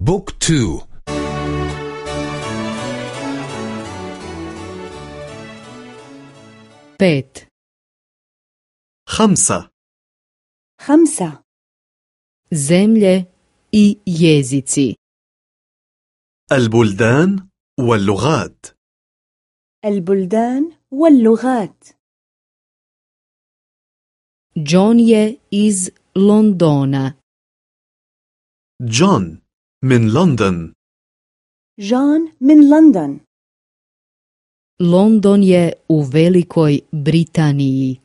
بوك تو. بيت. خمسة. خمسة. zemlje i jezici. البلدان واللغات. البلدان واللغات. John je iz Londona. جون. من لندن. جون من لندن London je u Velikoj Britaniji.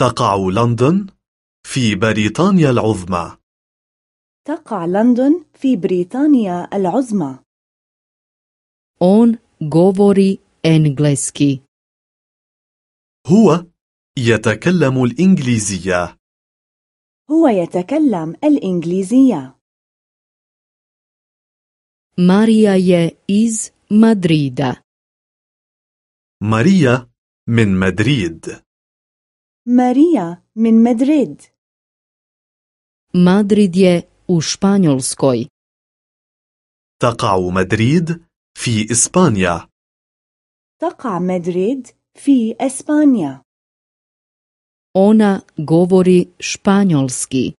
تقع لندن في بريطانيا العظمى. تقع لندن في بريطانيا العظمى On govori engleski. هو يتكلم الإنجليزية هو يتكلم الإنجليزية Marija je iz Madrida. ماريا من مدريد ماريا من مدريد Madrid je u Španjolskoj. تقع مدريد في إسبانيا تقع مدريد في إسبانيا Ona govori španjolski.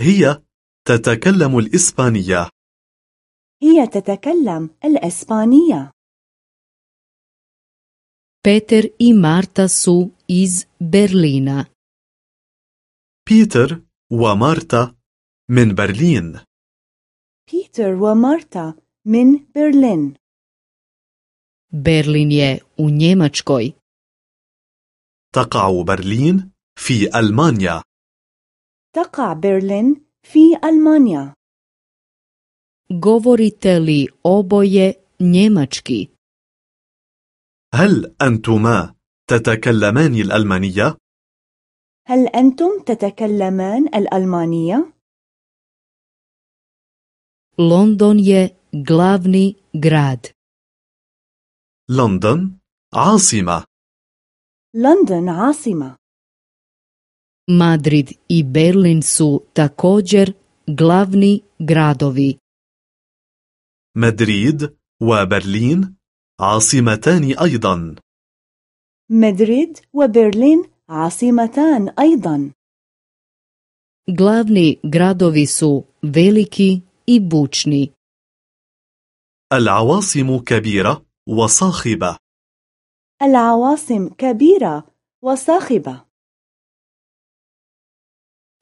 هي تتكلم الإسبانية هي تتكلم الإسبانية. Peter i Marta su iz Berlina. بيتر ومارتا من برلين بيتر ومارتا من برلين Berlin. Je u Njemačkoj. تقع برلين في ألمانيا تقع برلين في ألمانيا Govorite li oboje njemački? هل أنتما تتكلمان الألمانية؟ هل أنتم تتكلمان الألمانية؟ London je glavni grad. لندن عاصمة لندن عاصمة Madrid i Berlin su također glavni gradovi. مدريد وبرلين عاصمتان أيضا مدريد وبرلين عاصمتان أيضا Glavni gradovi su veliki i bučni. العواصم كبيرة وصاخبة العواصم كبيرة وصاخبة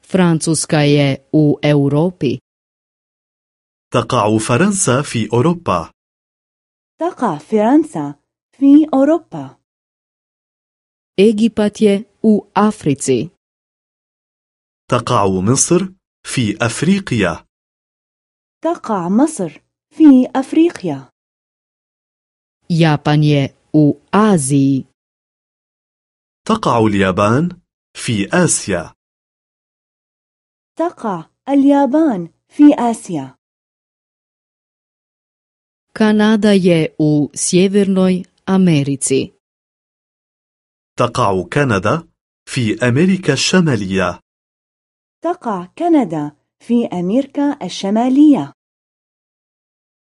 Francuska je u Europi. تقع فرنسا في أوروبا. تقع فرنسا في أوروبا. Egipat je u Africi. تقع مصر في أفريقيا. تقع مصر في أفريقيا. Japan je u Aziji. تقع اليابان في آسيا. تقع اليابان في آسيا. Kanada je u Sjevernoj Americi. تقع كندا في أمريكا الشمالية تقع كندا في أمريكا الشمالية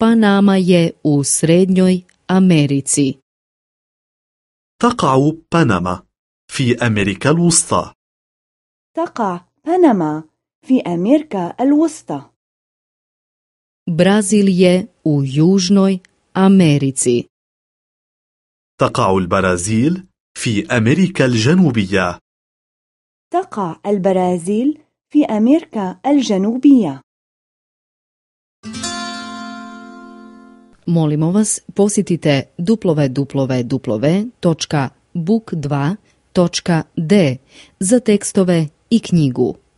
Panama je u Srednjoj Americi. تقع بنما في أمريكا الوسطى تقع بنما في أمريكا الوسطى Brazil je u Južnoj Americi. تقع البرازيل في أمريكا الجنوبية تقع البرازيل في أمريكا الجنوبية Molimo vas, posjetite www.book2.d za tekstove i knjigu.